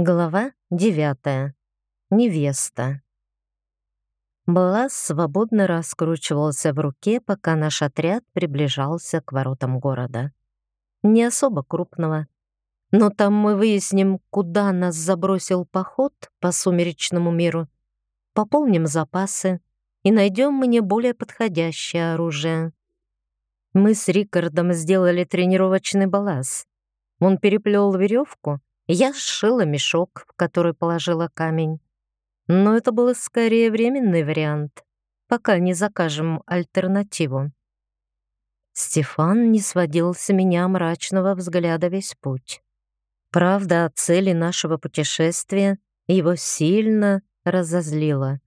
Глава девятая. Невеста. Блаз свободно раскручивался в руке, пока наш отряд приближался к воротам города. Не особо крупного. Но там мы выясним, куда нас забросил поход по сумеречному миру, пополним запасы и найдем мне более подходящее оружие. Мы с Рикардом сделали тренировочный балаз. Он переплел веревку, я сшила мешок, в который положила камень. Но это был скорее временный вариант, пока не закажем альтернативу. Стефан не сводил с меня мрачного взгляда весь путь. Правда о цели нашего путешествия его сильно разозлила.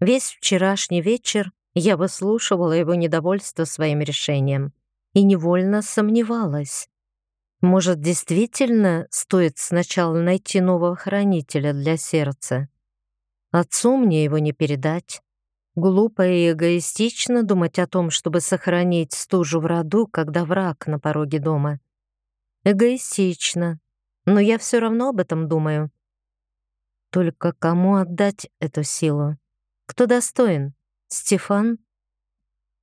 Весь вчерашний вечер я выслушивала его недовольство своим решением и невольно сомневалась. Может, действительно стоит сначала найти нового хранителя для сердца? Отцу мне его не передать. Глупо и эгоистично думать о том, чтобы сохранить стужу в роду, когда враг на пороге дома. Эгоистично, но я все равно об этом думаю. Только кому отдать эту силу? Кто достоин? Стефан?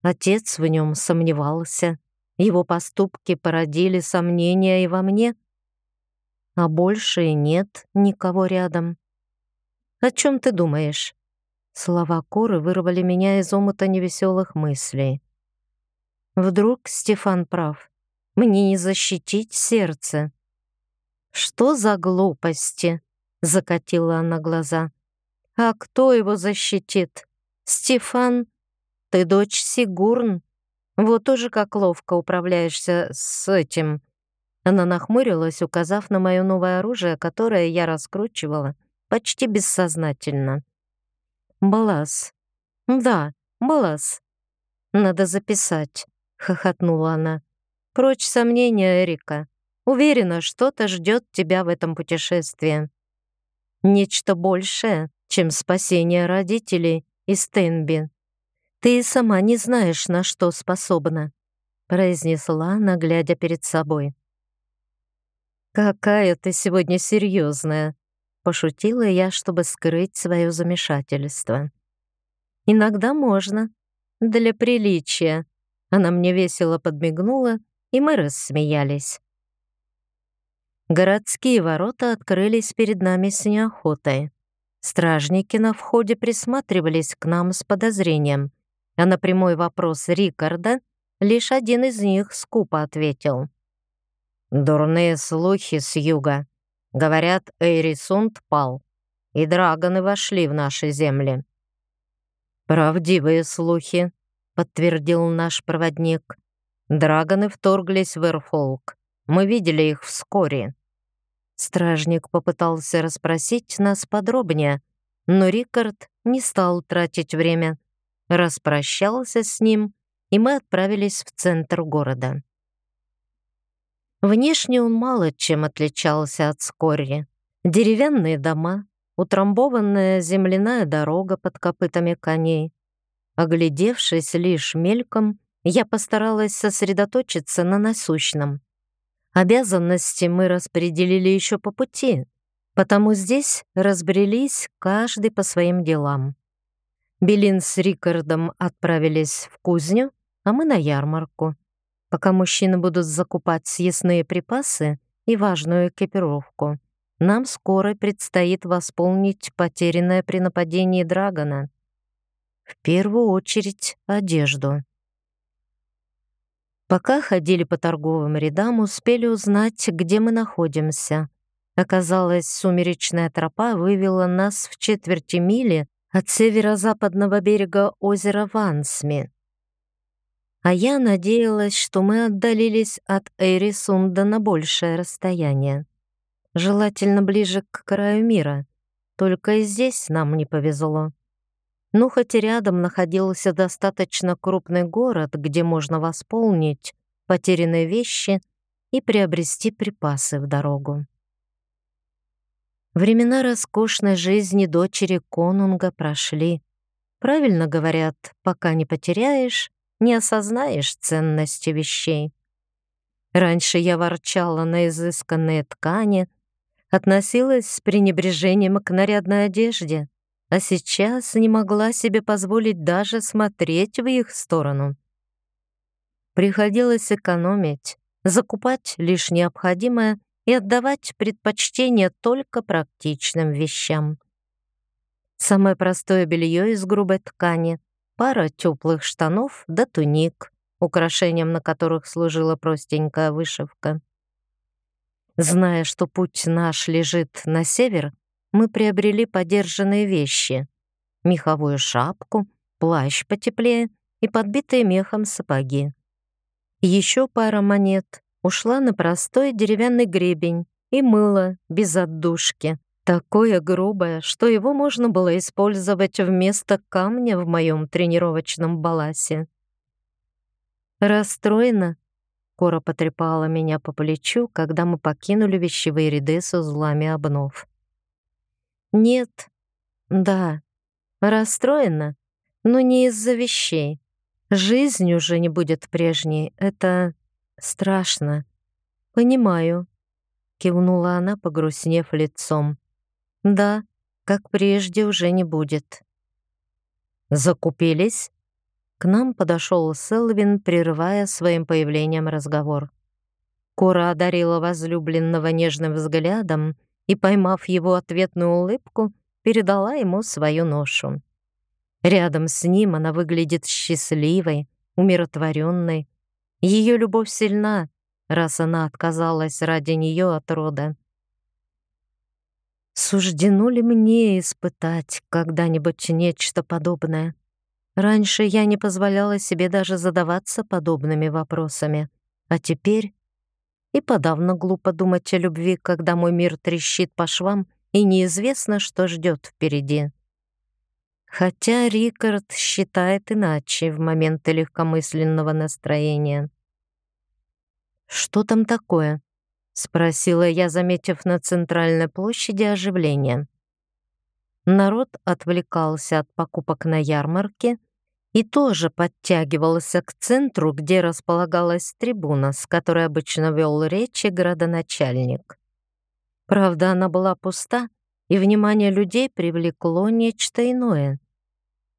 Отец в нем сомневался. Его поступки породили сомнения и во мне, а больше нет никого рядом. «О чем ты думаешь?» Слова Коры вырвали меня из омута невеселых мыслей. Вдруг Стефан прав. Мне не защитить сердце. «Что за глупости?» — закатила она глаза. «А кто его защитит? Стефан? Ты дочь Сигурн, вот тоже как ловко управляешься с этим». Она нахмурилась, указав на мое новое оружие, которое я раскручивала почти бессознательно. «Балас. Да, балас. Надо записать», — хохотнула она. «Прочь сомнения, Эрика. Уверена, что-то ждет тебя в этом путешествии. Нечто большее, чем спасение родителей из Тенби. «Ты сама не знаешь, на что способна», — произнесла она, глядя перед собой. «Какая ты сегодня серьезная», — пошутила я, чтобы скрыть свое замешательство. «Иногда можно. Для приличия». Она мне весело подмигнула, и мы рассмеялись. Городские ворота открылись перед нами с неохотой. Стражники на входе присматривались к нам с подозрением — а на прямой вопрос Рикарда лишь один из них скупо ответил. «Дурные слухи с юга. Говорят, Эйрисунд пал, и драгоны вошли в наши земли». «Правдивые слухи», — подтвердил наш проводник. «Драгоны вторглись в Эрфолк. Мы видели их вскоре». Стражник попытался расспросить нас подробнее, но Рикард не стал тратить время распрощался с ним, и мы отправились в центр города. Внешне он мало чем отличался от Скорри. Деревянные дома, утрамбованная земляная дорога под копытами коней. Оглядевшись лишь мельком, я постаралась сосредоточиться на насущном. Обязанности мы распределили еще по пути, потому здесь разбрелись каждый по своим делам. Белин с Рикардом отправились в кузню, а мы на ярмарку. Пока мужчины будут закупать съестные припасы и важную экипировку, нам скоро предстоит восполнить потерянное при нападении Драгона. В первую очередь одежду. Пока ходили по торговым рядам, успели узнать, где мы находимся. Оказалось, сумеречная тропа вывела нас в четверти мили от северо-западного берега озера Вансми. А я надеялась, что мы отдалились от Эйрисунда на большее расстояние. Желательно ближе к краю мира. Только и здесь нам не повезло. Ну, хоть и рядом находился достаточно крупный город, где можно восполнить потерянные вещи и приобрести припасы в дорогу. Времена роскошной жизни дочери конунга прошли. Правильно говорят, пока не потеряешь, не осознаешь ценности вещей. Раньше я ворчала на изысканные ткани, относилась с пренебрежением к нарядной одежде, а сейчас не могла себе позволить даже смотреть в их сторону. Приходилось экономить, закупать лишь необходимое и отдавать предпочтение только практичным вещам. Самое простое белье из грубой ткани, пара теплых штанов да туник, украшением на которых служила простенькая вышивка. Зная, что путь наш лежит на север, мы приобрели подержанные вещи — меховую шапку, плащ потеплее и подбитые мехом сапоги. Еще пара монет ушла на простой деревянный гребень и мыло без отдушки, такое грубое, что его можно было использовать вместо камня в моем тренировочном баласе. Расстроена, Кора потрепала меня по плечу, когда мы покинули вещевые ряды с узлами обнов. «Нет, да, расстроена, но не из-за вещей. Жизнь уже не будет прежней, это страшно. Понимаю», — кивнула она, погрустнев лицом. «Да, как прежде уже не будет». «Закупились?» К нам подошел Селвин, прерывая своим появлением разговор. Кора одарила возлюбленного нежным взглядом и, поймав его ответную улыбку, передала ему свою ношу. Рядом с ним она выглядит счастливой, умиротворенной. Ее любовь сильна, раз она отказалась ради нее от рода. Суждено ли мне испытать когда-нибудь нечто подобное? Раньше я не позволяла себе даже задаваться подобными вопросами, а теперь и подавно глупо думать о любви, когда мой мир трещит по швам и неизвестно, что ждет впереди. Хотя Рикард считает иначе в моменты легкомысленного настроения. «Что там такое?» — спросила я, заметив на центральной площади оживление. Народ отвлекался от покупок на ярмарке и тоже подтягивался к центру, где располагалась трибуна, с которой обычно вел речи городоначальник. Правда, она была пуста, и внимание людей привлекло нечто иное.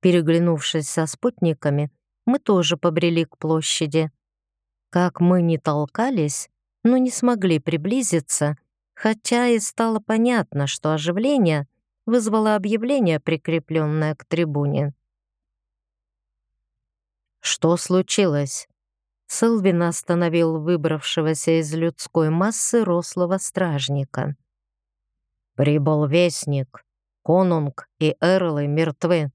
Переглянувшись со спутниками, мы тоже побрели к площади. Как мы не толкались, но не смогли приблизиться, хотя и стало понятно, что оживление вызвало объявление, прикрепленное к трибуне. «Что случилось?» Сэлвин остановил выбравшегося из людской массы рослого стражника. «Прибыл вестник. Конунг и Эрлы мертвы.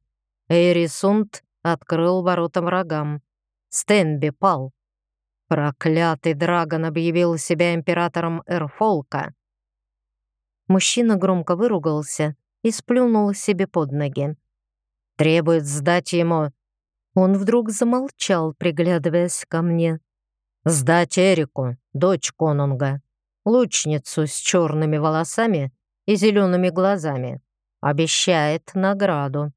Эйрисунд открыл ворота врагам. Стенби пал. Проклятый Драгон объявил себя императором Эрфолка. Мужчина громко выругался и сплюнул себе под ноги. Требует сдать ему... Он вдруг замолчал, приглядываясь ко мне. «Сдать Эрику, дочь конунга, лучницу с черными волосами и зелеными глазами. Обещает награду».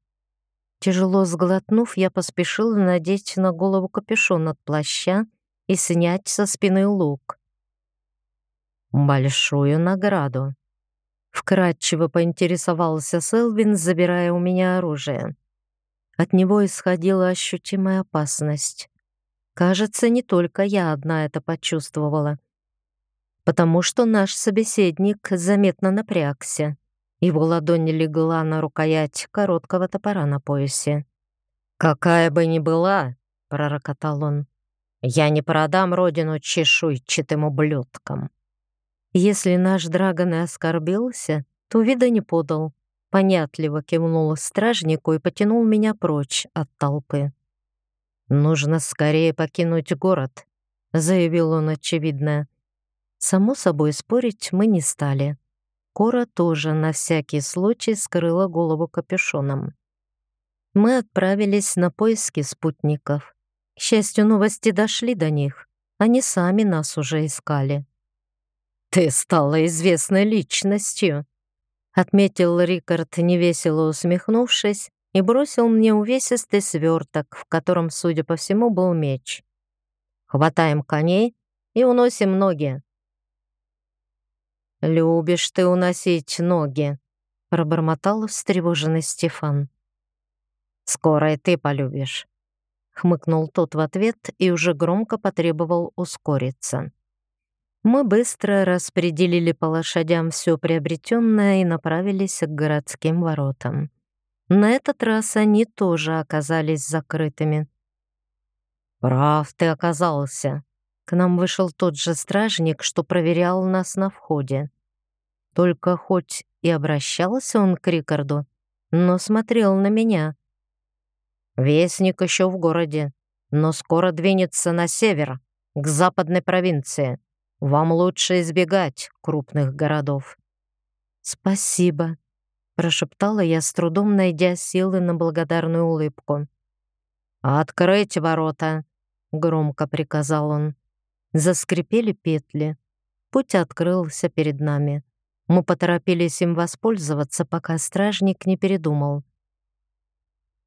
Тяжело сглотнув, я поспешила надеть на голову капюшон от плаща и снять со спины лук. «Большую награду», — вкратчиво поинтересовался Селвин, забирая у меня оружие. От него исходила ощутимая опасность. Кажется, не только я одна это почувствовала. Потому что наш собеседник заметно напрягся. Его ладонь легла на рукоять короткого топора на поясе. «Какая бы ни была», — пророкотал он, я не продам родину чешуйчатым ублюдкам. Если наш Драгон и оскорбился, то вида не подал. Понятливо кивнул стражнику и потянул меня прочь от толпы. «Нужно скорее покинуть город», — заявил он очевидно. Само собой, спорить мы не стали. Кора тоже на всякий случай скрыла голову капюшоном. Мы отправились на поиски спутников. К счастью, новости дошли до них. Они сами нас уже искали. «Ты стала известной личностью», — отметил Рикард, невесело усмехнувшись, и бросил мне увесистый сверток, в котором, судя по всему, был меч. «Хватаем коней и уносим ноги». «Любишь ты уносить ноги», — пробормотал встревоженный Стефан. «Скоро и ты полюбишь», — хмыкнул тот в ответ и уже громко потребовал ускориться. Мы быстро распределили по лошадям все приобретенное и направились к городским воротам. На этот раз они тоже оказались закрытыми. «Прав ты оказался», нам вышел тот же стражник, что проверял нас на входе. Только хоть и обращался он к Рикарду, но смотрел на меня. Вестник еще в городе, но скоро двинется на север, к западной провинции. Вам лучше избегать крупных городов. Спасибо, прошептала я с трудом, найдя силы на благодарную улыбку. «Откройте ворота», — громко приказал он. Заскрипели петли. Путь открылся перед нами. Мы поторопились им воспользоваться, пока стражник не передумал.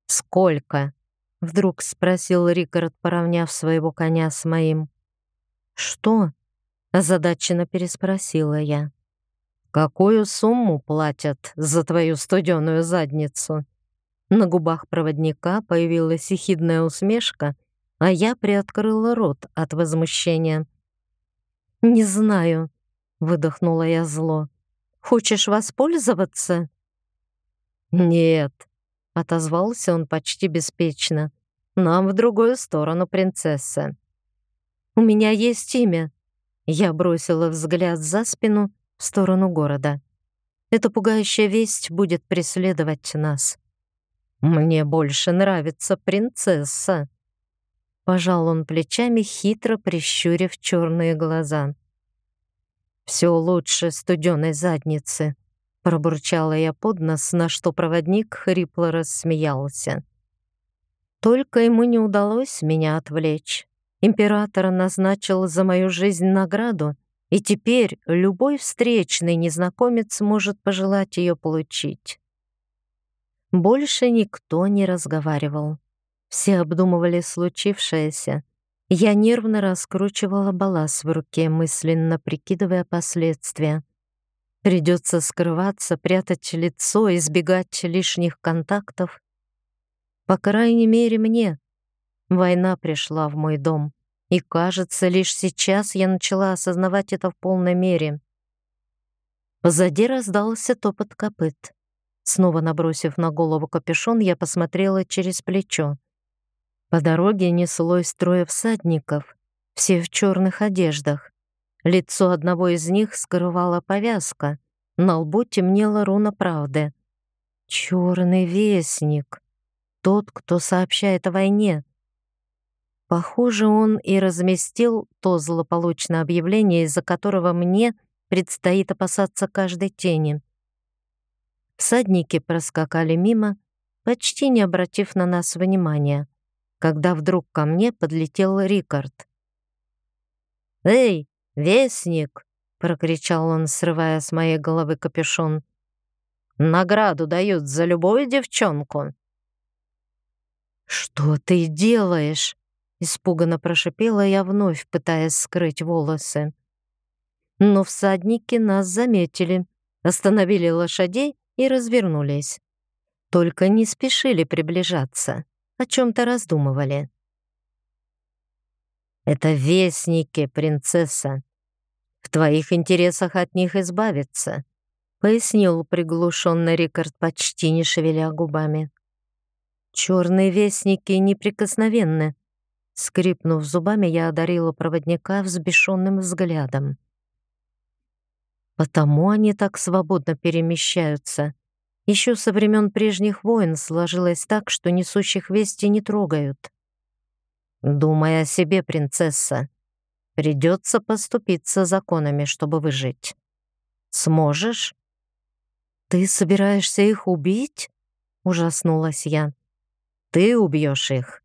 «Сколько?» — вдруг спросил Рикард, поравняв своего коня с моим. «Что?» — озадаченно переспросила я. «Какую сумму платят за твою студеную задницу?» На губах проводника появилась ехидная усмешка, а я приоткрыла рот от возмущения. «Не знаю», — выдохнула я зло. «Хочешь воспользоваться?» «Нет», — отозвался он почти беспечно. «Нам в другую сторону, принцесса». «У меня есть имя». Я бросила взгляд за спину в сторону города. Эта пугающая весть будет преследовать нас. «Мне больше нравится принцесса», Пожал он плечами, хитро прищурив черные глаза. «Все лучше студеной задницы», — пробурчала я под нос, на что проводник хрипло рассмеялся. Только ему не удалось меня отвлечь. Император назначил за мою жизнь награду, и теперь любой встречный незнакомец может пожелать ее получить. Больше никто не разговаривал. Все обдумывали случившееся. Я нервно раскручивала балас в руке, мысленно прикидывая последствия. Придется скрываться, прятать лицо, избегать лишних контактов. По крайней мере, мне. Война пришла в мой дом, и, кажется, лишь сейчас я начала осознавать это в полной мере. Позади раздался топот копыт. Снова набросив на голову капюшон, я посмотрела через плечо. По дороге неслось трое всадников, все в черных одеждах. Лицо одного из них скрывала повязка, на лбу темнела руна правды. Черный вестник. Тот, кто сообщает о войне. Похоже, он и разместил то злополучное объявление, из-за которого мне предстоит опасаться каждой тени. Всадники проскакали мимо, почти не обратив на нас внимания когда вдруг ко мне подлетел Рикард. «Эй, вестник!» — прокричал он, срывая с моей головы капюшон. «Награду дают за любую девчонку!» «Что ты делаешь?» — испуганно прошипела я вновь, пытаясь скрыть волосы. Но всадники нас заметили, остановили лошадей и развернулись. Только не спешили приближаться о чем-то раздумывали. «Это вестники, принцесса. В твоих интересах от них избавиться», — пояснил приглушенный Рикард, почти не шевеля губами. «Черные вестники неприкосновенны». Скрипнув зубами, я одарила проводника взбешенным взглядом. «Потому они так свободно перемещаются», еще со времен прежних войн сложилось так, что несущих вести не трогают. Думай о себе, принцесса. Придется поступиться законами, чтобы выжить. Сможешь? Ты собираешься их убить? Ужаснулась я. Ты убьешь их.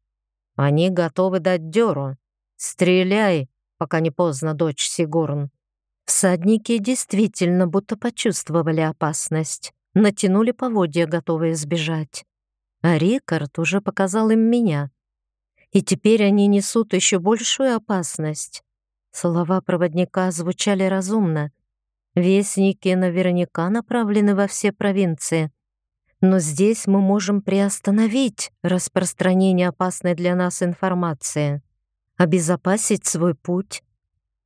Они готовы дать дёру. Стреляй, пока не поздно, дочь Сигурн. Всадники действительно будто почувствовали опасность натянули поводья, готовые сбежать. А Рикард уже показал им меня. И теперь они несут еще большую опасность. Слова проводника звучали разумно. Вестники наверняка направлены во все провинции. Но здесь мы можем приостановить распространение опасной для нас информации, обезопасить свой путь.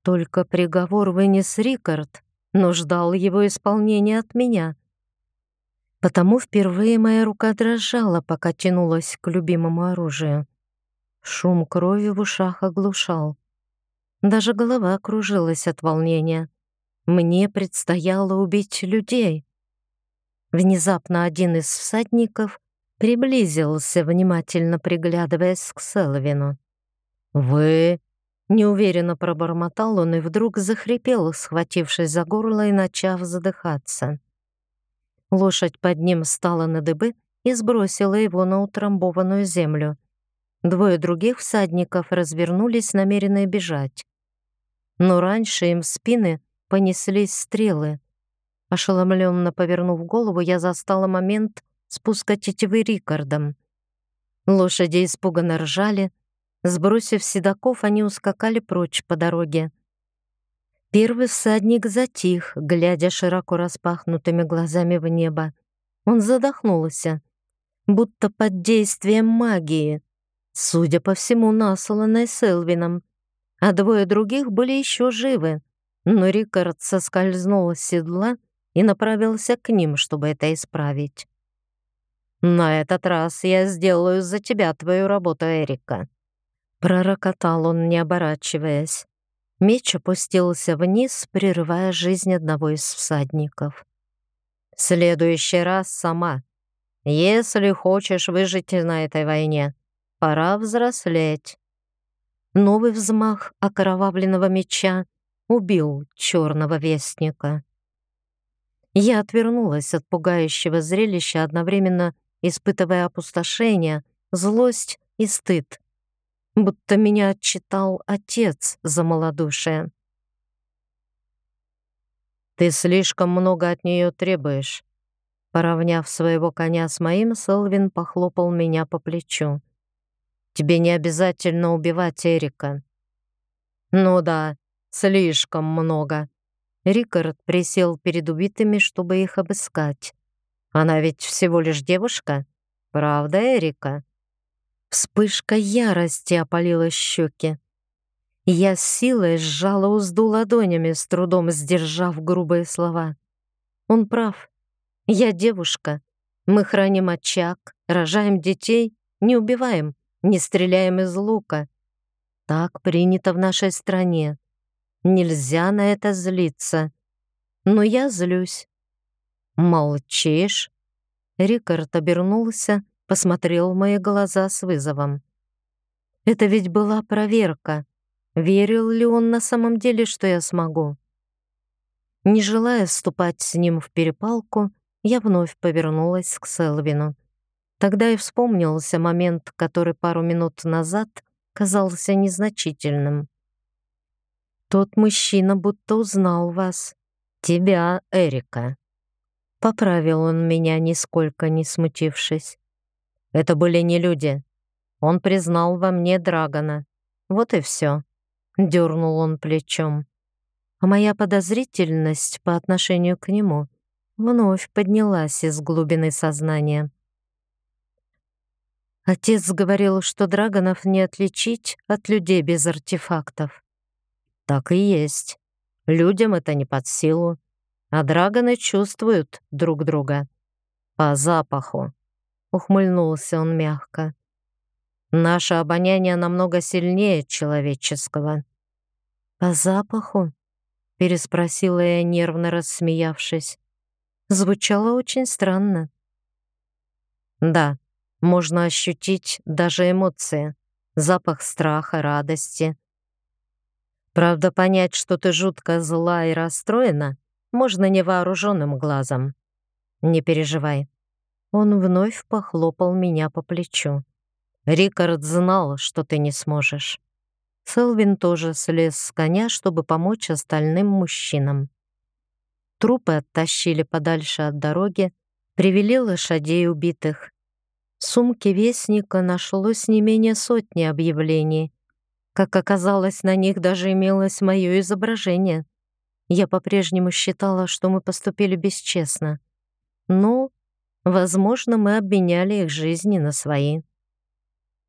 Только приговор вынес Рикард, но ждал его исполнения от меня. Потому впервые моя рука дрожала, пока тянулась к любимому оружию. Шум крови в ушах оглушал. Даже голова кружилась от волнения. Мне предстояло убить людей. Внезапно один из всадников приблизился, внимательно приглядываясь к Селвину. «Вы...» — неуверенно пробормотал он и вдруг захрипел, схватившись за горло и начав задыхаться. Лошадь под ним стала на дыбы и сбросила его на утрамбованную землю. Двое других всадников развернулись, намеренные бежать. Но раньше им в спины понеслись стрелы. Ошеломленно повернув голову, я застала момент спуска тетивы Рикардом. Лошади испуганно ржали. Сбросив седаков, они ускакали прочь по дороге. Первый всадник затих, глядя широко распахнутыми глазами в небо. Он задохнулся, будто под действием магии, судя по всему, насланной Селвином. А двое других были еще живы, но Рикард соскользнул с седла и направился к ним, чтобы это исправить. «На этот раз я сделаю за тебя твою работу, Эрика», — пророкотал он, не оборачиваясь. Меч опустился вниз, прерывая жизнь одного из всадников. «В следующий раз сама. Если хочешь выжить на этой войне, пора взрослеть». Новый взмах окровавленного меча убил черного вестника. Я отвернулась от пугающего зрелища, одновременно испытывая опустошение, злость и стыд, будто меня отчитал отец за малодушие. «Ты слишком много от нее требуешь». Поравняв своего коня с моим, Селвин похлопал меня по плечу. «Тебе не обязательно убивать Эрика». «Ну да, слишком много», Рикард присел перед убитыми, чтобы их обыскать. Она ведь всего лишь девушка, правда, Эрика? Вспышка ярости опалила щеки. Я с силой сжала узду ладонями, с трудом сдержав грубые слова. Он прав. Я девушка. Мы храним очаг, рожаем детей, не убиваем, не стреляем из лука. Так принято в нашей стране. Нельзя на это злиться. Но я злюсь. «Молчишь?» Рикард обернулся, посмотрел в мои глаза с вызовом. Это ведь была проверка. Верил ли он на самом деле, что я смогу? Не желая вступать с ним в перепалку, я вновь повернулась к Селвину. Тогда и вспомнился момент, который пару минут назад казался незначительным. Тот мужчина будто узнал вас. Тебя, Эрика. Поправил он меня, нисколько не смутившись. Это были не люди. Он признал во мне Драгона. Вот и все. Дернул он плечом. А моя подозрительность по отношению к нему вновь поднялась из глубины сознания. Отец говорил, что драгонов не отличить от людей без артефактов. Так и есть. Людям это не под силу, а драгоны чувствуют друг друга. По запаху. Ухмыльнулся он мягко. Наше обоняние намного сильнее человеческого. По запаху? Переспросила я, нервно рассмеявшись. Звучало очень странно. Да, можно ощутить даже эмоции. Запах страха, радости, Правда, понять, что ты жутко зла и расстроена, можно невооруженным глазом. Не переживай. Он вновь похлопал меня по плечу. Рикард знал, что ты не сможешь. Селвин тоже слез с коня, чтобы помочь остальным мужчинам. Трупы оттащили подальше от дороги, привели лошадей убитых. В сумке Вестника нашлось не менее сотни объявлений, как оказалось, на них даже имелось мое изображение. я по-прежнему считала, что мы поступили бесчестно. Но, возможно, мы обменяли их жизни на свои.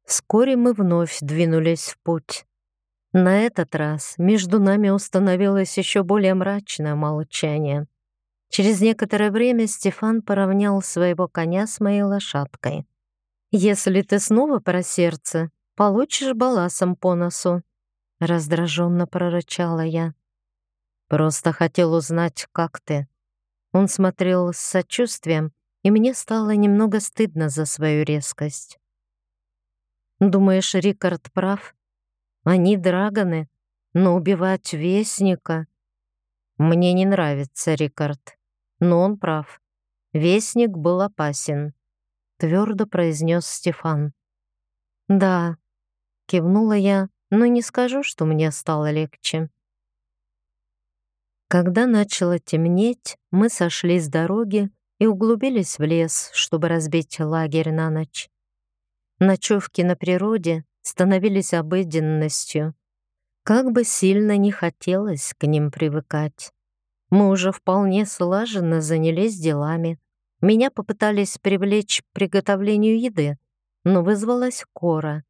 Вскоре мы вновь двинулись в путь. На этот раз между нами установилось еще более мрачное молчание. Через некоторое время Стефан поравнял своего коня с моей лошадкой. «Если ты снова про сердце, получишь баласом по носу», — раздраженно прорычала я. «Просто хотел узнать, как ты». Он смотрел с сочувствием, и мне стало немного стыдно за свою резкость. «Думаешь, Рикард прав? Они драгоны, но убивать Вестника...» «Мне не нравится Рикард, но он прав. Вестник был опасен», — твердо произнес Стефан. «Да», — кивнула я, но не скажу, что мне стало легче. Когда начало темнеть, мы сошли с дороги и углубились в лес, чтобы разбить лагерь на ночь. Ночевки на природе становились обыденностью. Как бы сильно не хотелось к ним привыкать. Мы уже вполне слаженно занялись делами. Меня попытались привлечь к приготовлению еды, но вызвалась Кора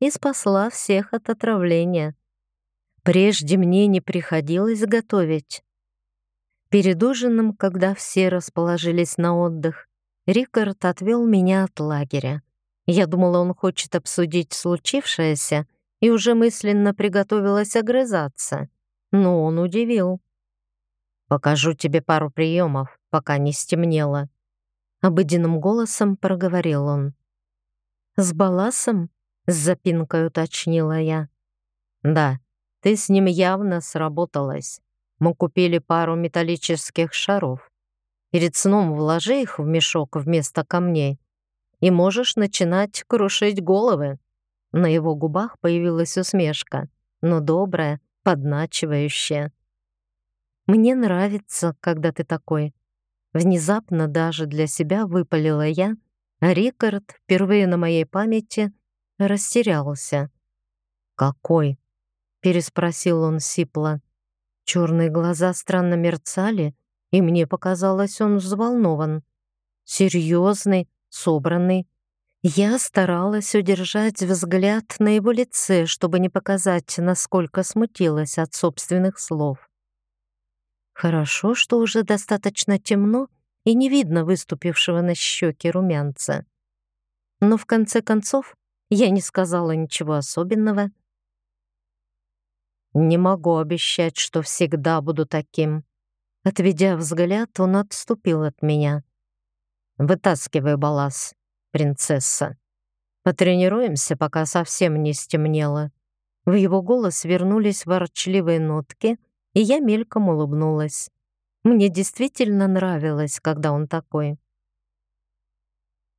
и спасла всех от отравления. Прежде мне не приходилось готовить. Перед ужином, когда все расположились на отдых, Рикард отвел меня от лагеря. Я думала, он хочет обсудить случившееся и уже мысленно приготовилась огрызаться. Но он удивил. «Покажу тебе пару приемов, пока не стемнело», — обыденным голосом проговорил он. «С Баласом?» — с запинкой уточнила я. «Да, ты с ним явно сработалась. Мы купили пару металлических шаров. Перед сном вложи их в мешок вместо камней, и можешь начинать крушить головы». На его губах появилась усмешка, но добрая, подначивающая. «Мне нравится, когда ты такой». Внезапно даже для себя выпалила я, а Рикард впервые на моей памяти растерялся. «Какой?» переспросил он сипло. Черные глаза странно мерцали, и мне показалось, он взволнован. Серьезный, собранный. Я старалась удержать взгляд на его лице, чтобы не показать, насколько смутилась от собственных слов. Хорошо, что уже достаточно темно и не видно выступившего на щеке румянца. Но в конце концов я не сказала ничего особенного, не могу обещать, что всегда буду таким. Отведя взгляд, он отступил от меня. Вытаскивай балас, принцесса. Потренируемся, пока совсем не стемнело. В его голос вернулись ворчливые нотки, и я мельком улыбнулась. Мне действительно нравилось, когда он такой.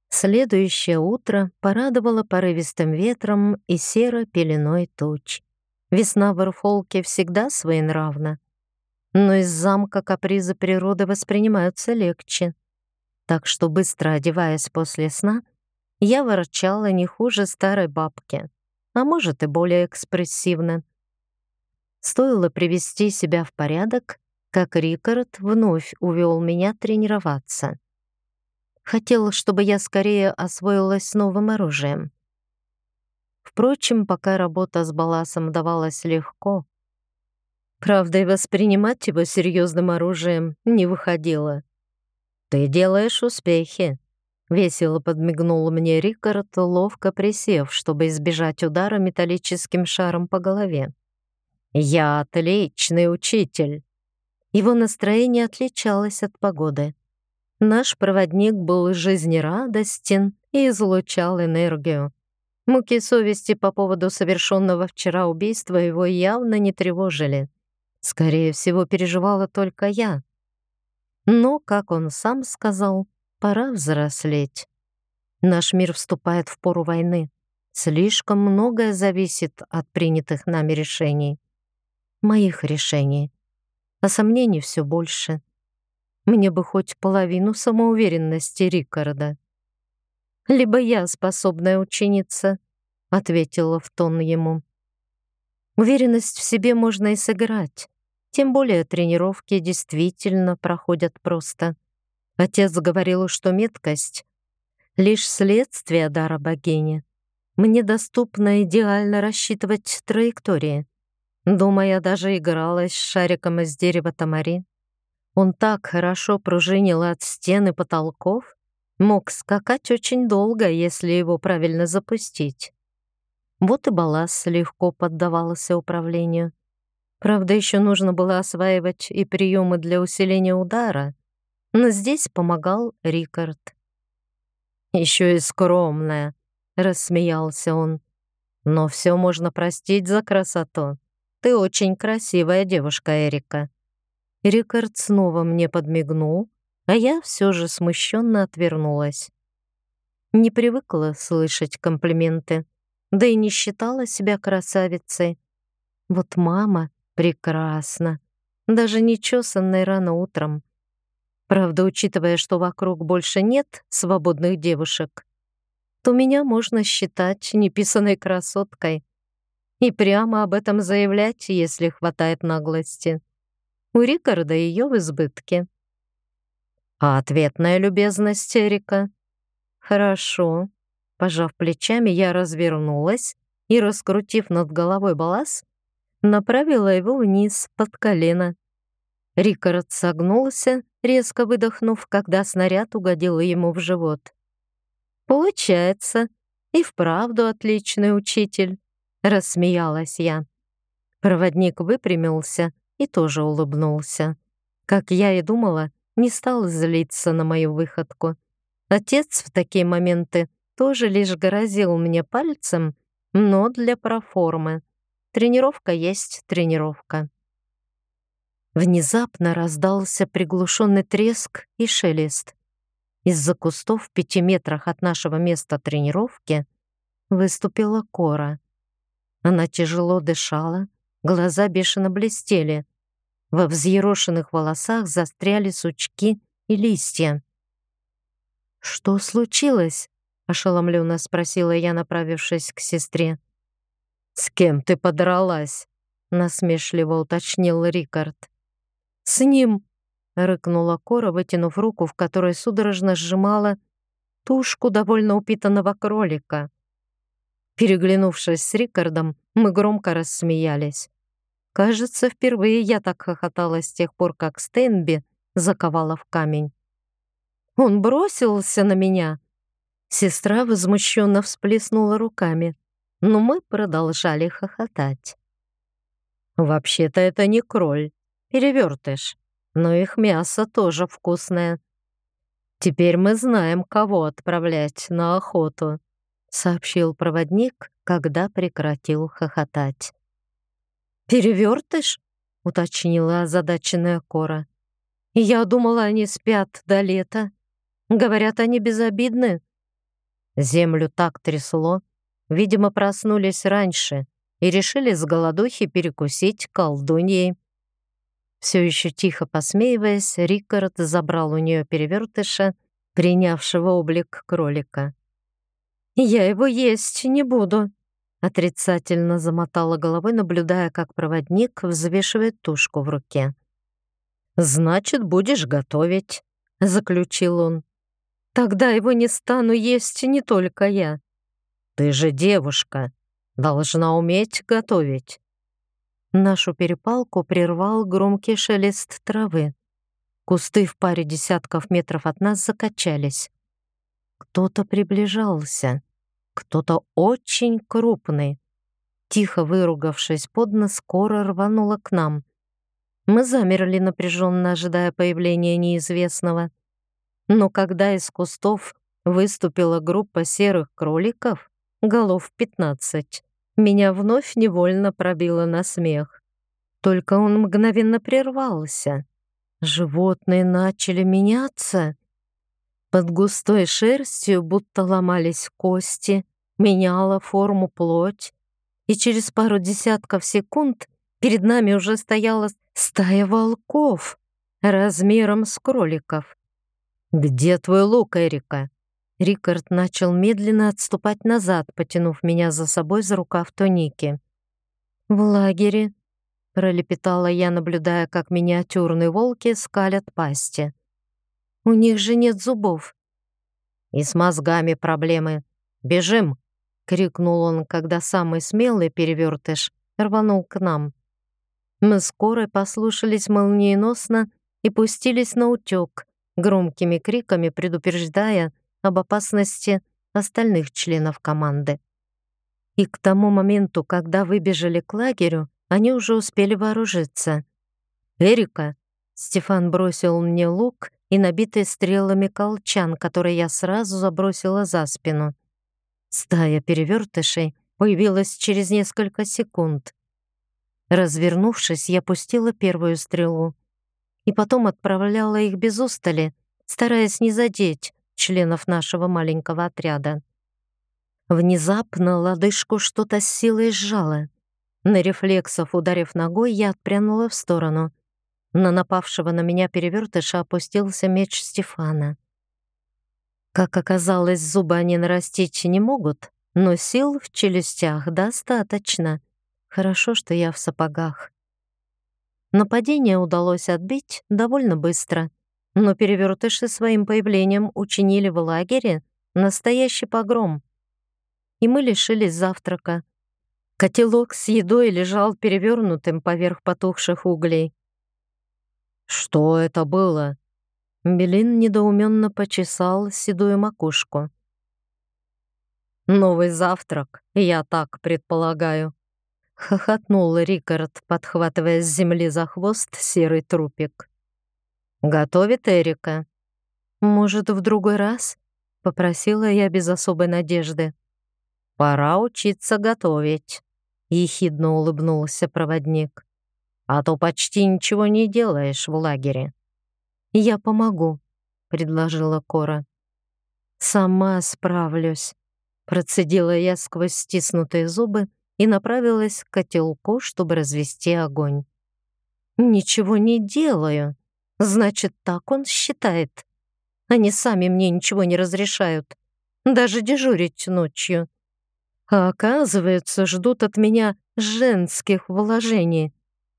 Следующее утро порадовало порывистым ветром и серо пеленой туч. Весна в Эрфолке всегда своенравна, но из замка капризы природы воспринимаются легче. Так что, быстро одеваясь после сна, я ворчала не хуже старой бабки, а может и более экспрессивно. Стоило привести себя в порядок, как Рикард вновь увел меня тренироваться. Хотел, чтобы я скорее освоилась с новым оружием. Впрочем, пока работа с Баласом давалась легко, правда и воспринимать его серьезным оружием не выходило. «Ты делаешь успехи», — весело подмигнул мне Рикард, ловко присев, чтобы избежать удара металлическим шаром по голове. «Я отличный учитель». Его настроение отличалось от погоды. Наш проводник был жизнерадостен и излучал энергию. Муки совести по поводу совершенного вчера убийства его явно не тревожили. Скорее всего, переживала только я. Но, как он сам сказал, пора взрослеть. Наш мир вступает в пору войны. Слишком многое зависит от принятых нами решений. Моих решений. А сомнений все больше. Мне бы хоть половину самоуверенности Рикарда либо я способная ученица», — ответила в тон ему. «Уверенность в себе можно и сыграть, Тем более тренировки действительно проходят просто. Отец говорил, что меткость — лишь следствие дара богини. Мне доступно идеально рассчитывать траектории. Дома я даже игралась с шариком из дерева тамари. Он так хорошо пружинил от стен и потолков, мог скакать очень долго, если его правильно запустить. Вот и балас легко поддавался управлению. Правда, еще нужно было осваивать и приемы для усиления удара, но здесь помогал Рикард. Еще и скромная, рассмеялся он. Но все можно простить за красоту. Ты очень красивая девушка, Эрика. Рикард снова мне подмигнул, а я все же смущенно отвернулась. Не привыкла слышать комплименты, да и не считала себя красавицей. Вот мама прекрасна, даже не чесанной рано утром. Правда, учитывая, что вокруг больше нет свободных девушек, то меня можно считать неписанной красоткой и прямо об этом заявлять, если хватает наглости. У Рикарда ее в избытке. А ответная любезность Эрика? Хорошо. Пожав плечами, я развернулась и, раскрутив над головой балас, направила его вниз под колено. Рикард согнулся, резко выдохнув, когда снаряд угодил ему в живот. «Получается, и вправду отличный учитель», — рассмеялась я. Проводник выпрямился и тоже улыбнулся. Как я и думала, не стал злиться на мою выходку. Отец в такие моменты тоже лишь грозил мне пальцем, но для проформы. Тренировка есть тренировка. Внезапно раздался приглушенный треск и шелест. Из-за кустов в пяти метрах от нашего места тренировки выступила Кора. Она тяжело дышала, глаза бешено блестели. Во взъерошенных волосах застряли сучки и листья. «Что случилось?» — ошеломленно спросила я, направившись к сестре. «С кем ты подралась?» — насмешливо уточнил Рикард. «С ним!» — рыкнула Кора, вытянув руку, в которой судорожно сжимала тушку довольно упитанного кролика. Переглянувшись с Рикардом, мы громко рассмеялись. Кажется, впервые я так хохотала с тех пор, как Стэнби заковала в камень. Он бросился на меня. Сестра возмущенно всплеснула руками но мы продолжали хохотать. «Вообще-то это не кроль, перевертыш, но их мясо тоже вкусное. Теперь мы знаем, кого отправлять на охоту», сообщил проводник, когда прекратил хохотать. «Перевертыш?» — уточнила озадаченная Кора. «Я думала, они спят до лета. Говорят, они безобидны». Землю так трясло, Видимо, проснулись раньше и решили с голодухи перекусить колдуньей. Все еще тихо посмеиваясь, Рикард забрал у нее перевертыша, принявшего облик кролика. «Я его есть не буду», — отрицательно замотала головой, наблюдая, как проводник взвешивает тушку в руке. «Значит, будешь готовить», — заключил он. «Тогда его не стану есть не только я», ты же девушка, должна уметь готовить». Нашу перепалку прервал громкий шелест травы. Кусты в паре десятков метров от нас закачались. Кто-то приближался, кто-то очень крупный. Тихо выругавшись под нос, скоро рванула к нам. Мы замерли напряженно, ожидая появления неизвестного. Но когда из кустов выступила группа серых кроликов, голов пятнадцать. Меня вновь невольно пробило на смех. Только он мгновенно прервался. Животные начали меняться. Под густой шерстью будто ломались кости, меняла форму плоть, и через пару десятков секунд перед нами уже стояла стая волков размером с кроликов. «Где твой лук, Эрика?» Рикард начал медленно отступать назад, потянув меня за собой за рукав туники. «В лагере». пролепетала я, наблюдая, как миниатюрные волки скалят пасти. «У них же нет зубов». «И с мозгами проблемы. Бежим!» — крикнул он, когда самый смелый перевертыш рванул к нам. Мы скоро послушались молниеносно и пустились на утёк, громкими криками предупреждая об опасности остальных членов команды. И к тому моменту, когда выбежали к лагерю, они уже успели вооружиться. «Эрика!» Стефан бросил мне лук и набитый стрелами колчан, который я сразу забросила за спину. Стая перевертышей появилась через несколько секунд. Развернувшись, я пустила первую стрелу и потом отправляла их без устали, стараясь не задеть членов нашего маленького отряда. Внезапно лодыжку что-то с силой сжало. На рефлексов ударив ногой, я отпрянула в сторону. На напавшего на меня перевертыша опустился меч Стефана. Как оказалось, зубы они нарастить не могут, но сил в челюстях достаточно. Хорошо, что я в сапогах. Нападение удалось отбить довольно быстро, но перевертыши своим появлением учинили в лагере настоящий погром. И мы лишились завтрака. Котелок с едой лежал перевернутым поверх потухших углей. «Что это было?» Белин недоуменно почесал седую макушку. «Новый завтрак, я так предполагаю», хохотнул Рикард, подхватывая с земли за хвост серый трупик. «Готовит Эрика». «Может, в другой раз?» — попросила я без особой надежды. «Пора учиться готовить», — ехидно улыбнулся проводник. «А то почти ничего не делаешь в лагере». «Я помогу», — предложила Кора. «Сама справлюсь», — процедила я сквозь стиснутые зубы, — и направилась к котелку, чтобы развести огонь. «Ничего не делаю. Значит, так он считает. Они сами мне ничего не разрешают, даже дежурить ночью. А оказывается, ждут от меня женских вложений.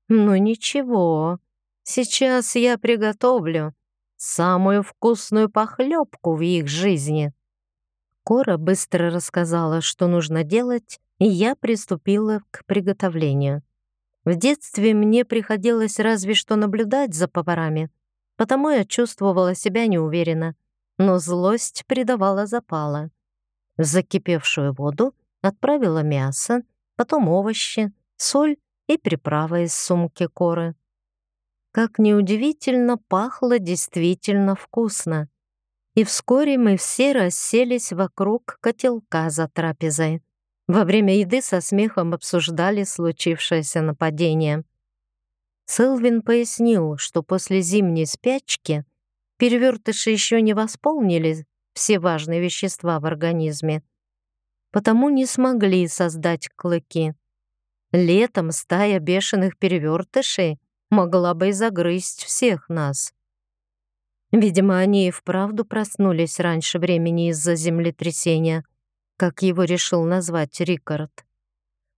Ну ничего, сейчас я приготовлю самую вкусную похлебку в их жизни». Кора быстро рассказала, что нужно делать, и я приступила к приготовлению. В детстве мне приходилось разве что наблюдать за поварами, потому я чувствовала себя неуверенно, но злость придавала запала. В закипевшую воду отправила мясо, потом овощи, соль и приправы из сумки коры. Как неудивительно, пахло действительно вкусно. И вскоре мы все расселись вокруг котелка за трапезой. Во время еды со смехом обсуждали случившееся нападение. Селвин пояснил, что после зимней спячки перевертыши еще не восполнили все важные вещества в организме, потому не смогли создать клыки. Летом стая бешеных перевертышей могла бы и загрызть всех нас. Видимо, они и вправду проснулись раньше времени из-за землетрясения — как его решил назвать Рикард.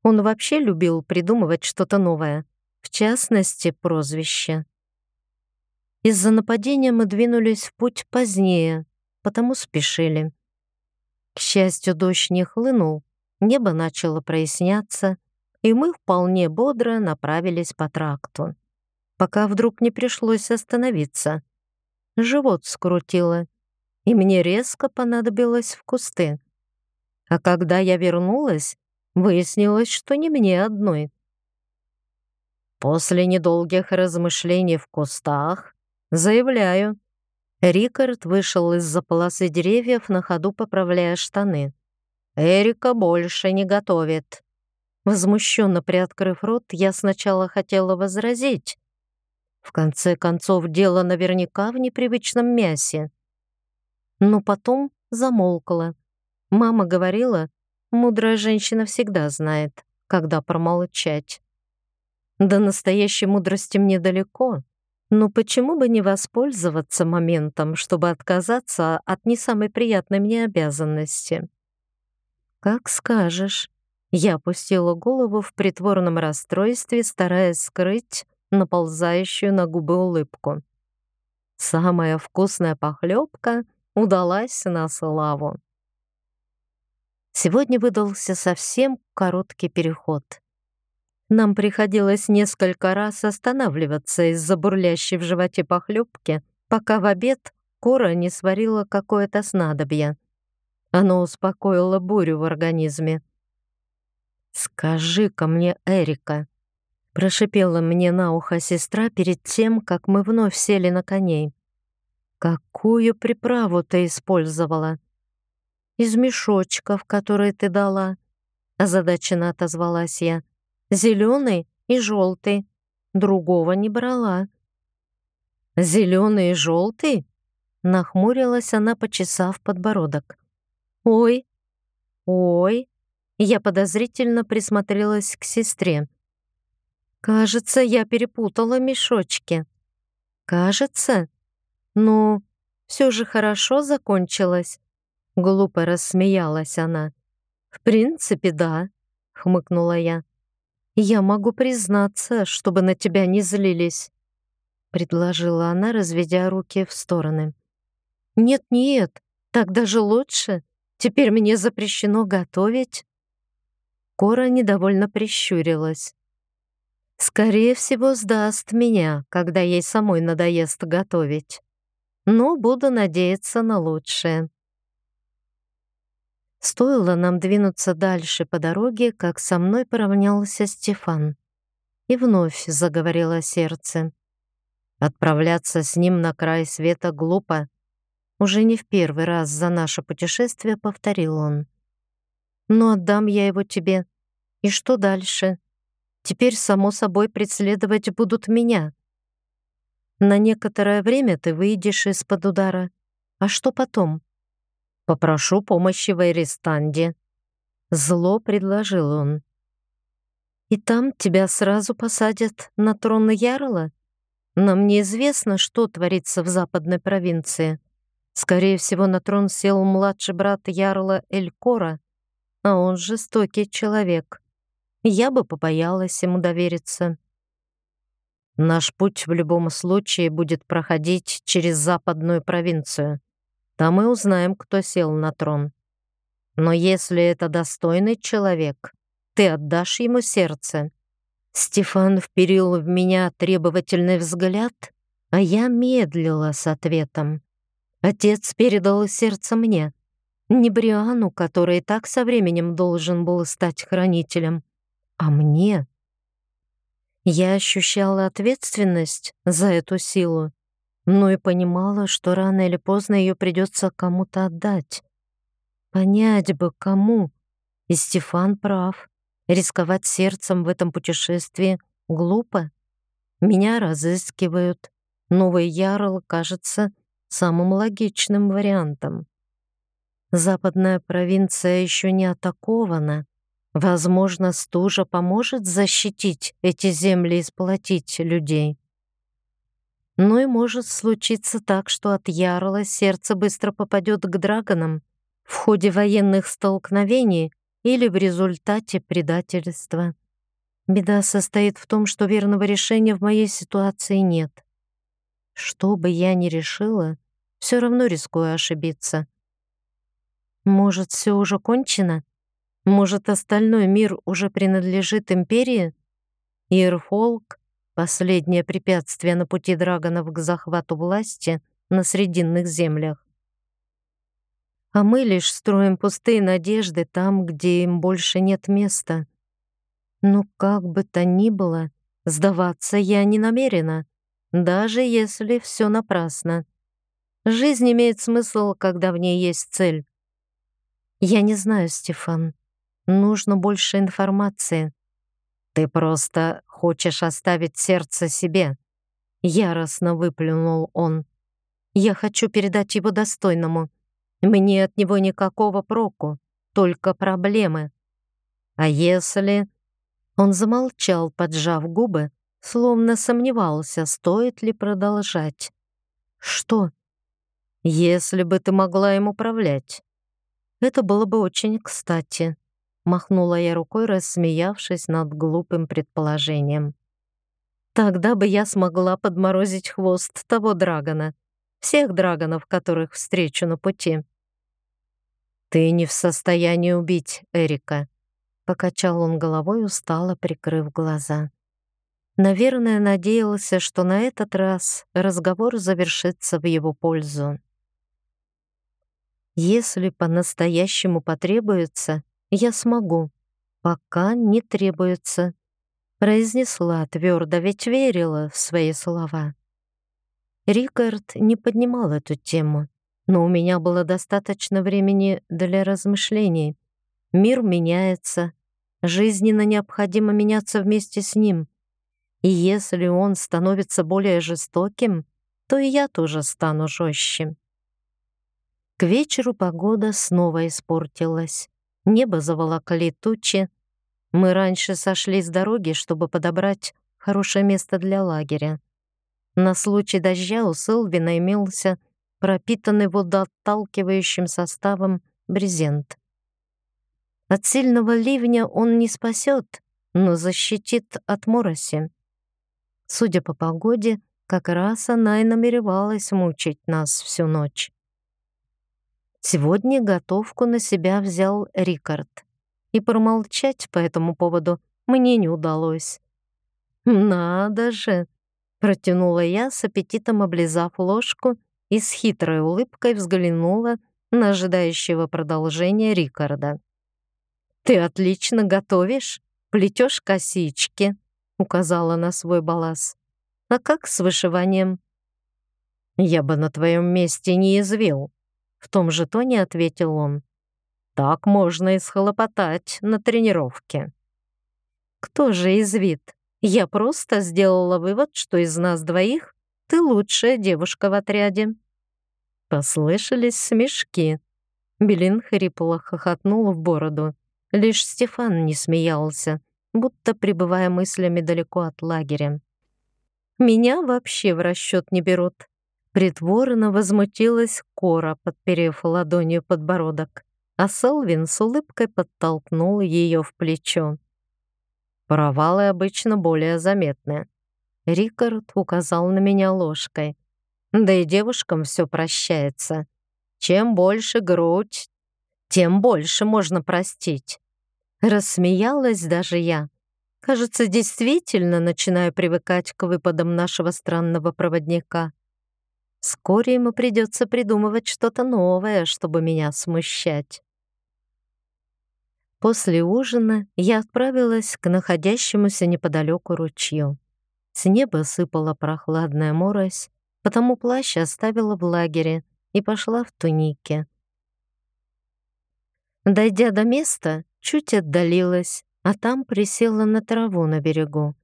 Он вообще любил придумывать что-то новое, в частности, прозвище. Из-за нападения мы двинулись в путь позднее, потому спешили. К счастью, дождь не хлынул, небо начало проясняться, и мы вполне бодро направились по тракту, пока вдруг не пришлось остановиться. Живот скрутило, и мне резко понадобилось в кусты. А когда я вернулась, выяснилось, что не мне одной. После недолгих размышлений в кустах, заявляю, Рикард вышел из-за полосы деревьев на ходу, поправляя штаны. «Эрика больше не готовит». Возмущенно приоткрыв рот, я сначала хотела возразить. В конце концов, дело наверняка в непривычном мясе. Но потом замолкла Мама говорила, мудрая женщина всегда знает, когда промолчать. До настоящей мудрости мне далеко, но почему бы не воспользоваться моментом, чтобы отказаться от не самой приятной мне обязанности? Как скажешь. Я опустила голову в притворном расстройстве, стараясь скрыть наползающую на губы улыбку. Самая вкусная похлебка удалась на славу. Сегодня выдался совсем короткий переход. Нам приходилось несколько раз останавливаться из-за бурлящей в животе похлебки, пока в обед Кора не сварила какое-то снадобье. Оно успокоило бурю в организме. «Скажи-ка мне, Эрика», — прошипела мне на ухо сестра перед тем, как мы вновь сели на коней. «Какую приправу ты использовала?» «Из мешочков, которые ты дала», — озадаченно отозвалась я. «Зеленый и желтый. Другого не брала». «Зеленый и желтый?» — нахмурилась она, почесав подбородок. «Ой, ой!» Я подозрительно присмотрелась к сестре. «Кажется, я перепутала мешочки». «Кажется? Ну, все же хорошо закончилось». Глупо рассмеялась она. «В принципе, да», — хмыкнула я. «Я могу признаться, чтобы на тебя не злились», — предложила она, разведя руки в стороны. «Нет-нет, так даже лучше. Теперь мне запрещено готовить». Кора недовольно прищурилась. «Скорее всего, сдаст меня, когда ей самой надоест готовить. Но буду надеяться на лучшее». Стоило нам двинуться дальше по дороге, как со мной поравнялся Стефан. И вновь заговорило сердце. Отправляться с ним на край света глупо. Уже не в первый раз за наше путешествие повторил он. Но отдам я его тебе. И что дальше? Теперь, само собой, преследовать будут меня. На некоторое время ты выйдешь из-под удара. А что потом? Попрошу помощи в Эристанде. Зло предложил он. И там тебя сразу посадят на трон Ярла? Нам неизвестно, что творится в западной провинции. Скорее всего, на трон сел младший брат Ярла Элькора, а он жестокий человек. Я бы побоялась ему довериться. Наш путь в любом случае будет проходить через западную провинцию. Там мы узнаем, кто сел на трон. Но если это достойный человек, ты отдашь ему сердце. Стефан вперил в меня требовательный взгляд, а я медлила с ответом. Отец передал сердце мне, не Бриану, который так со временем должен был стать хранителем, а мне. Я ощущала ответственность за эту силу но и понимала, что рано или поздно ее придется кому-то отдать. Понять бы, кому. И Стефан прав. Рисковать сердцем в этом путешествии глупо. Меня разыскивают. Новый Ярл кажется самым логичным вариантом. Западная провинция еще не атакована. Возможно, стужа поможет защитить эти земли и сплотить людей. Но и может случиться так, что от Ярла сердце быстро попадет к драгонам в ходе военных столкновений или в результате предательства. Беда состоит в том, что верного решения в моей ситуации нет. Что бы я ни решила, все равно рискую ошибиться. Может, все уже кончено? Может, остальной мир уже принадлежит империи? Ирхолк Последнее препятствие на пути драгонов к захвату власти на Срединных землях. А мы лишь строим пустые надежды там, где им больше нет места. Но как бы то ни было, сдаваться я не намерена, даже если все напрасно. Жизнь имеет смысл, когда в ней есть цель. Я не знаю, Стефан. Нужно больше информации. Ты просто хочешь оставить сердце себе?» Яростно выплюнул он. «Я хочу передать его достойному. Мне от него никакого проку, только проблемы. А если...» Он замолчал, поджав губы, словно сомневался, стоит ли продолжать. «Что?» «Если бы ты могла им управлять. Это было бы очень кстати. Махнула я рукой, рассмеявшись над глупым предположением. Тогда бы я смогла подморозить хвост того драгона, всех драгонов, которых встречу на пути. «Ты не в состоянии убить Эрика», — покачал он головой, устало прикрыв глаза. Наверное, надеялся, что на этот раз разговор завершится в его пользу. Если по-настоящему потребуется, я смогу. Пока не требуется. Произнесла твердо, ведь верила в свои слова. Рикард не поднимал эту тему, но у меня было достаточно времени для размышлений. Мир меняется, жизненно необходимо меняться вместе с ним. И если он становится более жестоким, то и я тоже стану жестче. К вечеру погода снова испортилась. Небо заволокли тучи. Мы раньше сошли с дороги, чтобы подобрать хорошее место для лагеря. На случай дождя у Сэлвина имелся пропитанный водоотталкивающим составом брезент. От сильного ливня он не спасет, но защитит от мороси. Судя по погоде, как раз она и намеревалась мучить нас всю ночь. Сегодня готовку на себя взял Рикард. И промолчать по этому поводу мне не удалось. «Надо же!» — протянула я, с аппетитом облизав ложку и с хитрой улыбкой взглянула на ожидающего продолжения Рикарда. «Ты отлично готовишь, плетешь косички», — указала на свой балас. «А как с вышиванием?» «Я бы на твоем месте не извел», в том же тоне ответил он. Так можно и схлопотать на тренировке. Кто же извит? Я просто сделала вывод, что из нас двоих ты лучшая девушка в отряде. Послышались смешки. Белин хрипло хохотнул в бороду. Лишь Стефан не смеялся, будто пребывая мыслями далеко от лагеря. Меня вообще в расчет не берут. Притворно возмутилась Кора, подперев ладонью подбородок, а Селвин с улыбкой подтолкнул ее в плечо. Провалы обычно более заметны. Рикард указал на меня ложкой. Да и девушкам все прощается. Чем больше грудь, тем больше можно простить. Рассмеялась даже я. Кажется, действительно начинаю привыкать к выпадам нашего странного проводника. Вскоре ему придется придумывать что-то новое, чтобы меня смущать. После ужина я отправилась к находящемуся неподалеку ручью. С неба сыпала прохладная морось, потому плащ оставила в лагере и пошла в тунике. Дойдя до места, чуть отдалилась, а там присела на траву на берегу.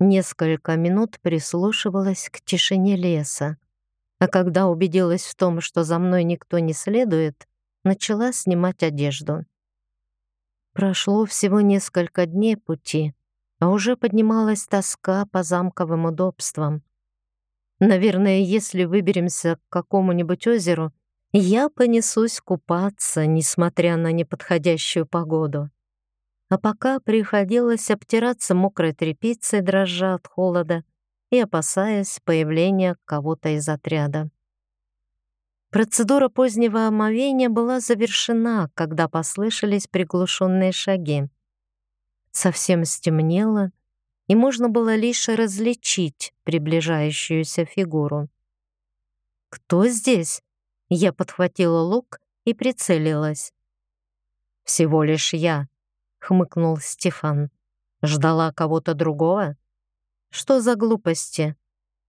Несколько минут прислушивалась к тишине леса а когда убедилась в том, что за мной никто не следует, начала снимать одежду. Прошло всего несколько дней пути, а уже поднималась тоска по замковым удобствам. Наверное, если выберемся к какому-нибудь озеру, я понесусь купаться, несмотря на неподходящую погоду. А пока приходилось обтираться мокрой тряпицей, дрожа от холода, и опасаясь появления кого-то из отряда. Процедура позднего омовения была завершена, когда послышались приглушенные шаги. Совсем стемнело, и можно было лишь различить приближающуюся фигуру. «Кто здесь?» Я подхватила лук и прицелилась. «Всего лишь я», — хмыкнул Стефан. «Ждала кого-то другого?» Что за глупости?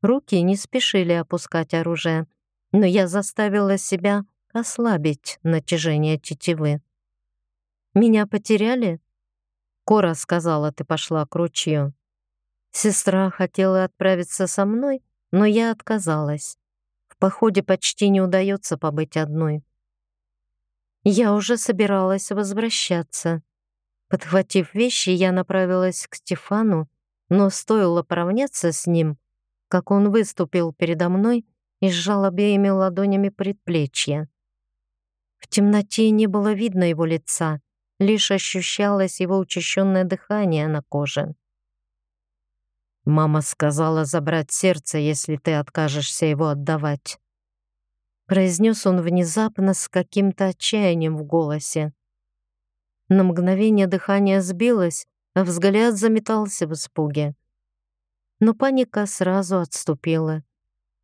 Руки не спешили опускать оружие, но я заставила себя ослабить натяжение тетивы. «Меня потеряли?» Кора сказала, ты пошла к ручью. Сестра хотела отправиться со мной, но я отказалась. В походе почти не удается побыть одной. Я уже собиралась возвращаться. Подхватив вещи, я направилась к Стефану, но стоило поравняться с ним, как он выступил передо мной и сжал обеими ладонями предплечья. В темноте не было видно его лица, лишь ощущалось его учащенное дыхание на коже. «Мама сказала забрать сердце, если ты откажешься его отдавать», произнес он внезапно с каким-то отчаянием в голосе. На мгновение дыхание сбилось, взгляд заметался в испуге. Но паника сразу отступила.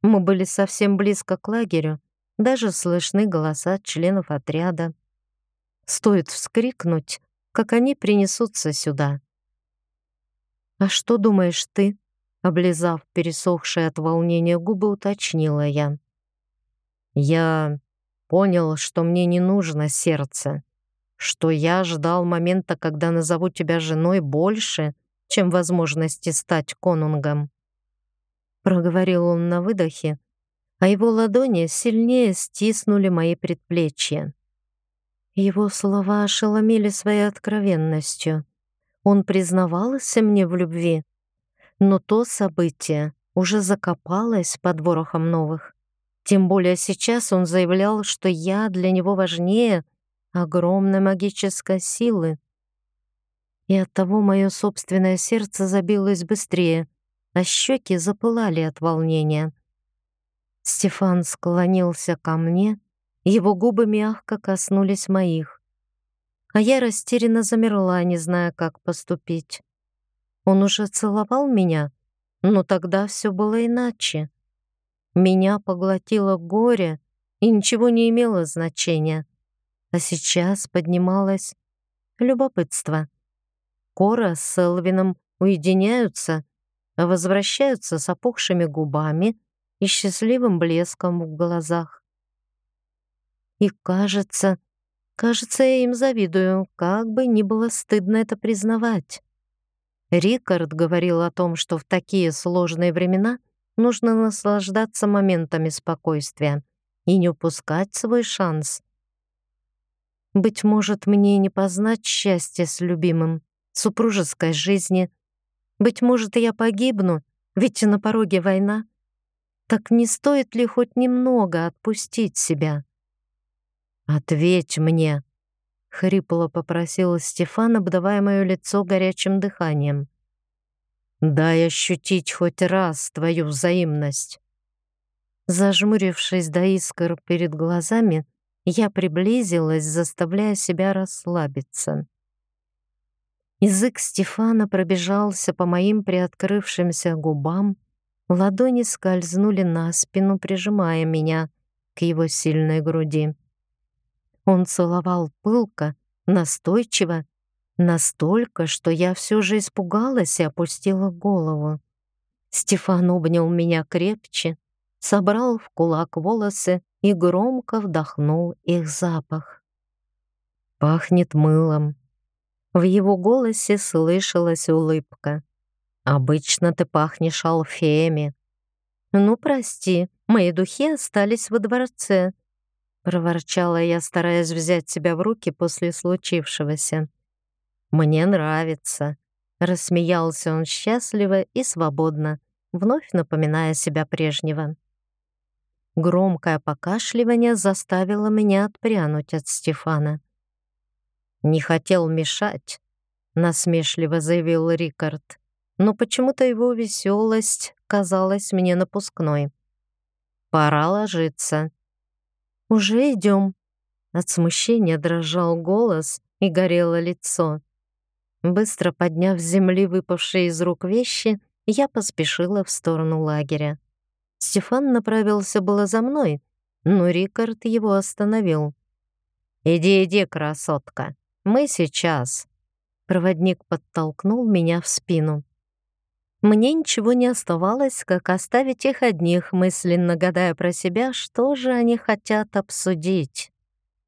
Мы были совсем близко к лагерю, даже слышны голоса членов отряда. Стоит вскрикнуть, как они принесутся сюда. «А что думаешь ты?» Облизав пересохшие от волнения губы, уточнила я. «Я понял, что мне не нужно сердце, что я ждал момента, когда назову тебя женой больше, чем возможности стать конунгом». Проговорил он на выдохе, а его ладони сильнее стиснули мои предплечья. Его слова ошеломили своей откровенностью. Он признавался мне в любви, но то событие уже закопалось под ворохом новых. Тем более сейчас он заявлял, что я для него важнее огромной магической силы. И оттого мое собственное сердце забилось быстрее, а щеки запылали от волнения. Стефан склонился ко мне, его губы мягко коснулись моих. А я растерянно замерла, не зная, как поступить. Он уже целовал меня, но тогда все было иначе. Меня поглотило горе, и ничего не имело значения. А сейчас поднималось любопытство. Кора с Элвином уединяются, возвращаются с опухшими губами и счастливым блеском в глазах. И кажется, кажется, я им завидую, как бы ни было стыдно это признавать. Рикард говорил о том, что в такие сложные времена нужно наслаждаться моментами спокойствия и не упускать свой шанс. Быть может, мне не познать счастье с любимым, супружеской жизни. Быть может, я погибну, ведь на пороге война. Так не стоит ли хоть немного отпустить себя? «Ответь мне!» — хрипло попросила Стефан, обдавая моё лицо горячим дыханием. «Дай ощутить хоть раз твою взаимность». Зажмурившись до искр перед глазами, я приблизилась, заставляя себя расслабиться. Язык Стефана пробежался по моим приоткрывшимся губам, ладони скользнули на спину, прижимая меня к его сильной груди. Он целовал пылко, настойчиво, настолько, что я все же испугалась и опустила голову. Стефан обнял меня крепче, собрал в кулак волосы и громко вдохнул их запах. «Пахнет мылом». В его голосе слышалась улыбка. «Обычно ты пахнешь алфеями». «Ну, прости, мои духи остались во дворце», проворчала я, стараясь взять себя в руки после случившегося. Мне нравится, рассмеялся он счастливо и свободно, вновь напоминая себя прежнего. Громкое покашливание заставило меня отпрянуть от Стефана. «Не хотел мешать», — насмешливо заявил Рикард, но почему-то его веселость казалась мне напускной. «Пора ложиться», «Уже идем». От смущения дрожал голос и горело лицо. Быстро подняв с земли выпавшие из рук вещи, я поспешила в сторону лагеря. Стефан направился было за мной, но Рикард его остановил. «Иди, иди, красотка, мы сейчас». Проводник подтолкнул меня в спину. Мне ничего не оставалось, как оставить их одних, мысленно гадая про себя, что же они хотят обсудить.